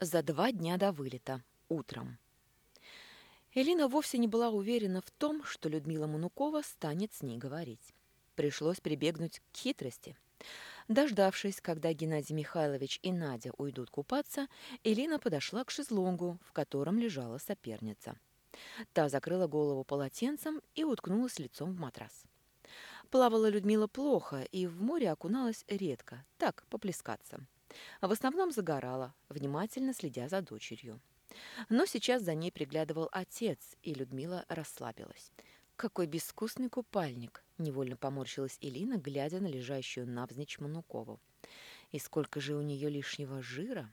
За два дня до вылета. Утром. Элина вовсе не была уверена в том, что Людмила Манукова станет с ней говорить. Пришлось прибегнуть к хитрости. Дождавшись, когда Геннадий Михайлович и Надя уйдут купаться, Элина подошла к шезлонгу, в котором лежала соперница. Та закрыла голову полотенцем и уткнулась лицом в матрас. Плавала Людмила плохо и в море окуналась редко, так, поплескаться. В основном загорала, внимательно следя за дочерью. Но сейчас за ней приглядывал отец, и Людмила расслабилась. «Какой безвкусный купальник!» — невольно поморщилась Элина, глядя на лежащую навзничь Манукову. «И сколько же у нее лишнего жира!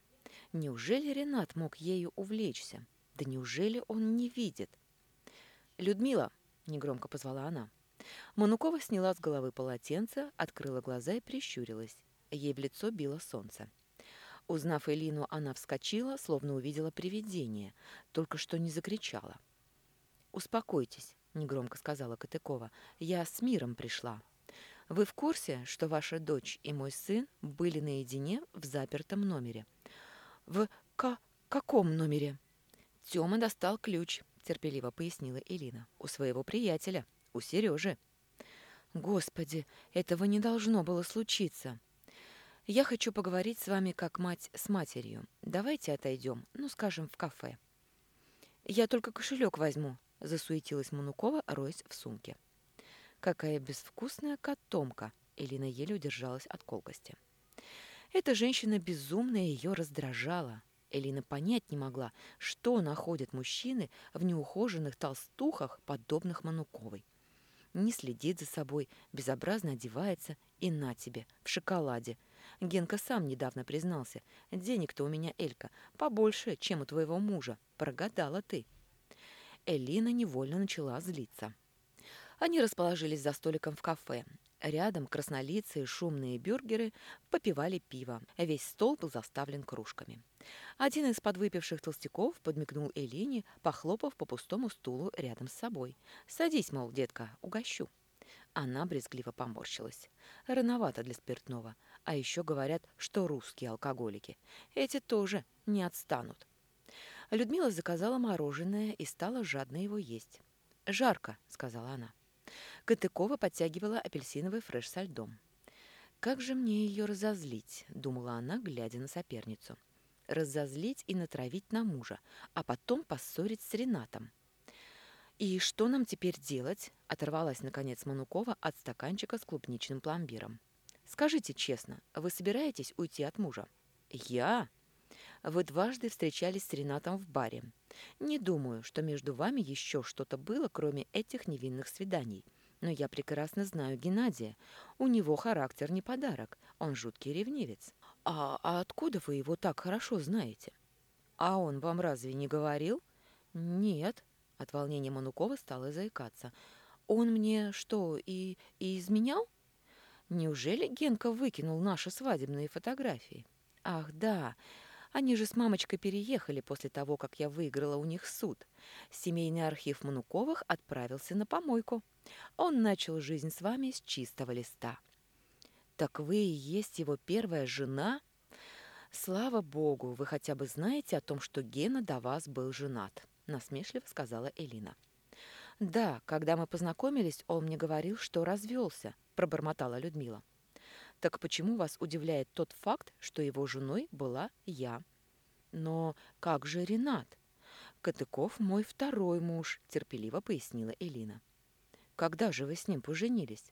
Неужели Ренат мог ею увлечься? Да неужели он не видит?» «Людмила!» — негромко позвала она. Манукова сняла с головы полотенце, открыла глаза и прищурилась. Ей в лицо било солнце. Узнав Элину, она вскочила, словно увидела привидение, только что не закричала. «Успокойтесь», — негромко сказала Катыкова, — «я с миром пришла. Вы в курсе, что ваша дочь и мой сын были наедине в запертом номере?» «В ка каком номере?» Тёма достал ключ, терпеливо пояснила Элина. «У своего приятеля, у Сережи». «Господи, этого не должно было случиться!» Я хочу поговорить с вами как мать с матерью. Давайте отойдем, ну, скажем, в кафе. Я только кошелек возьму, засуетилась Манукова, роясь в сумке. Какая безвкусная котомка! Элина еле удержалась от колкости. Эта женщина безумно ее раздражала. Элина понять не могла, что находят мужчины в неухоженных толстухах, подобных Мануковой. Не следит за собой, безобразно одевается и на тебе, в шоколаде – Генка сам недавно признался. Денег-то у меня, Элька, побольше, чем у твоего мужа. Прогадала ты. Элина невольно начала злиться. Они расположились за столиком в кафе. Рядом краснолицые шумные бюргеры попивали пиво. Весь стол был заставлен кружками. Один из подвыпивших толстяков подмигнул Элине, похлопав по пустому стулу рядом с собой. «Садись, мол, детка, угощу». Она брезгливо поморщилась. Рановато для спиртного. А еще говорят, что русские алкоголики. Эти тоже не отстанут. Людмила заказала мороженое и стала жадно его есть. «Жарко», — сказала она. Катыкова подтягивала апельсиновый фреш со льдом. «Как же мне ее разозлить?» — думала она, глядя на соперницу. «Разозлить и натравить на мужа, а потом поссорить с Ренатом». «И что нам теперь делать?» — оторвалась, наконец, Манукова от стаканчика с клубничным пломбиром. Скажите честно, вы собираетесь уйти от мужа? Я? Вы дважды встречались с Ренатом в баре. Не думаю, что между вами еще что-то было, кроме этих невинных свиданий. Но я прекрасно знаю Геннадия. У него характер не подарок. Он жуткий ревнивец. А, а откуда вы его так хорошо знаете? А он вам разве не говорил? Нет. От волнения Манукова стала заикаться. Он мне что, и, и изменял? Неужели Генка выкинул наши свадебные фотографии? Ах, да, они же с мамочкой переехали после того, как я выиграла у них суд. Семейный архив Мануковых отправился на помойку. Он начал жизнь с вами с чистого листа. Так вы и есть его первая жена? Слава богу, вы хотя бы знаете о том, что Гена до вас был женат, насмешливо сказала Элина. Да, когда мы познакомились, он мне говорил, что развелся, пробормотала Людмила. Так почему вас удивляет тот факт, что его женой была я? Но как же Ренат? Катыков мой второй муж, терпеливо пояснила Элина. Когда же вы с ним поженились?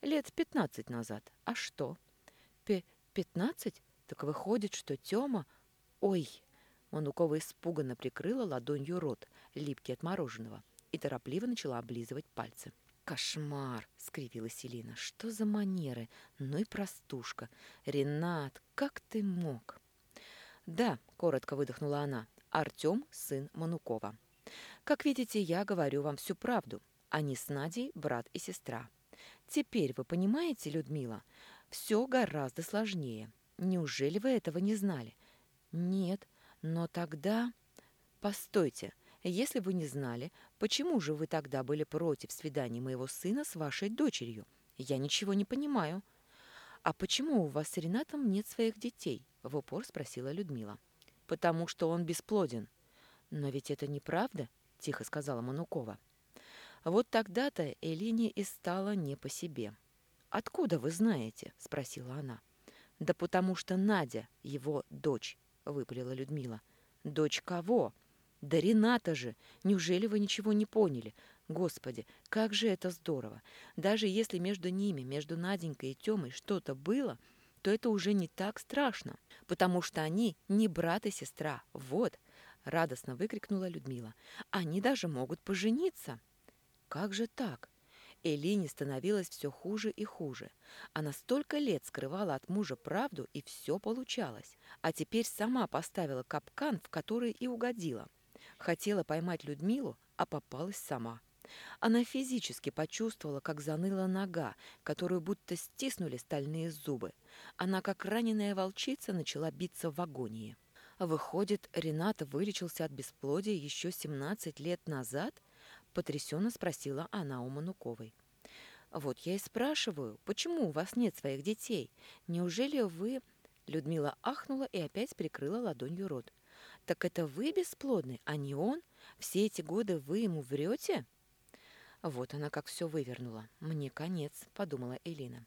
Лет пятнадцать назад. А что? Пятнадцать? Так выходит, что Тёма... Ой! Манукова испуганно прикрыла ладонью рот, липкий от мороженого, и торопливо начала облизывать пальцы. «Кошмар!» — скривилась Элина. «Что за манеры? Ну и простушка! Ренат, как ты мог?» «Да», — коротко выдохнула она, — «Артем — сын Манукова. Как видите, я говорю вам всю правду. Они с Надей брат и сестра. Теперь вы понимаете, Людмила, все гораздо сложнее. Неужели вы этого не знали?» «Нет, но тогда...» «Постойте!» Если вы не знали, почему же вы тогда были против свидания моего сына с вашей дочерью? Я ничего не понимаю. А почему у вас с Ренатом нет своих детей? В упор спросила Людмила. потому что он бесплоден. Но ведь это неправда, тихо сказала Манукова. Вот тогда-то Элине и стало не по себе. «Откуда вы знаете?» – спросила она. «Да потому что Надя, его дочь», – выпалила Людмила. «Дочь кого?» «Да Рената же! Неужели вы ничего не поняли? Господи, как же это здорово! Даже если между ними, между Наденькой и Тёмой что-то было, то это уже не так страшно, потому что они не брат и сестра. Вот!» — радостно выкрикнула Людмила. «Они даже могут пожениться!» «Как же так?» Элине становилось все хуже и хуже. Она столько лет скрывала от мужа правду, и все получалось. А теперь сама поставила капкан, в который и угодила. Хотела поймать Людмилу, а попалась сама. Она физически почувствовала, как заныла нога, которую будто стиснули стальные зубы. Она, как раненая волчица, начала биться в агонии. Выходит, Рената вылечился от бесплодия еще 17 лет назад? Потрясенно спросила она у Мануковой. «Вот я и спрашиваю, почему у вас нет своих детей? Неужели вы...» Людмила ахнула и опять прикрыла ладонью рот. «Так это вы бесплодный, а не он? Все эти годы вы ему врете?» Вот она как все вывернула. «Мне конец», — подумала Элина.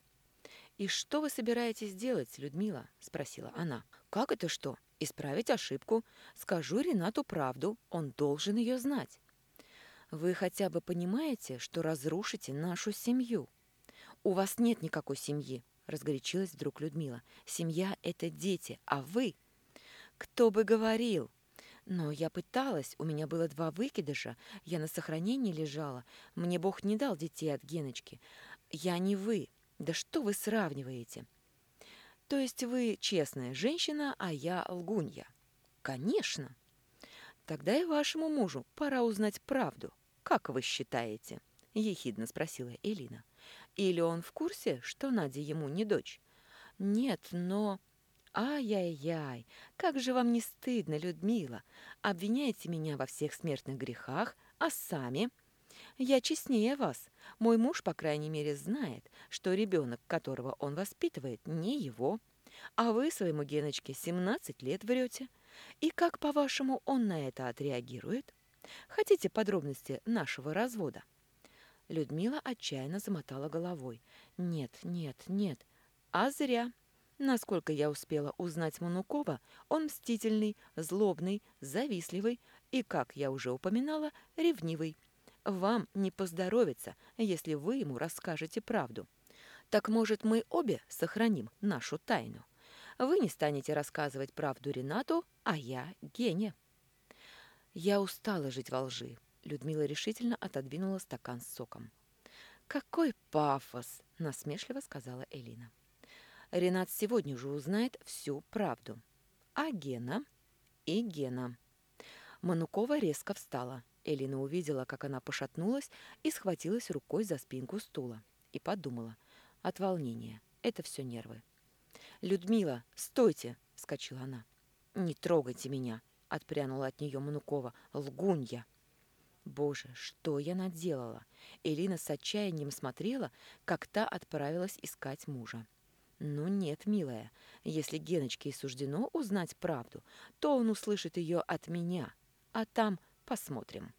«И что вы собираетесь делать, Людмила?» — спросила она. «Как это что? Исправить ошибку. Скажу Ренату правду, он должен ее знать». Вы хотя бы понимаете, что разрушите нашу семью? У вас нет никакой семьи, разгорячилась вдруг Людмила. Семья — это дети, а вы... Кто бы говорил? Но я пыталась, у меня было два выкидыша, я на сохранении лежала. Мне Бог не дал детей от Геночки. Я не вы. Да что вы сравниваете? То есть вы честная женщина, а я лгунья? Конечно. Тогда и вашему мужу пора узнать правду. «Как вы считаете?» – ехидно спросила Элина. «Или он в курсе, что Надя ему не дочь?» «Нет, но...» «Ай-яй-яй, как же вам не стыдно, Людмила? Обвиняете меня во всех смертных грехах, а сами...» «Я честнее вас. Мой муж, по крайней мере, знает, что ребенок, которого он воспитывает, не его. А вы своему Геночке 17 лет врете. И как, по-вашему, он на это отреагирует?» Хотите подробности нашего развода?» Людмила отчаянно замотала головой. «Нет, нет, нет. А зря. Насколько я успела узнать Манукова, он мстительный, злобный, завистливый и, как я уже упоминала, ревнивый. Вам не поздоровится, если вы ему расскажете правду. Так, может, мы обе сохраним нашу тайну? Вы не станете рассказывать правду Ренату, а я — Гене». «Я устала жить во лжи», — Людмила решительно отодвинула стакан с соком. «Какой пафос!» — насмешливо сказала Элина. «Ренат сегодня же узнает всю правду. А Гена? И Гена». Манукова резко встала. Элина увидела, как она пошатнулась и схватилась рукой за спинку стула. И подумала. От волнения. Это все нервы. «Людмила, стойте!» — вскочила она. «Не трогайте меня!» Отпрянула от нее Манукова. «Лгунья!» Боже, что я наделала? Элина с отчаянием смотрела, как та отправилась искать мужа. Ну нет, милая, если Геночке и суждено узнать правду, то он услышит ее от меня, а там посмотрим.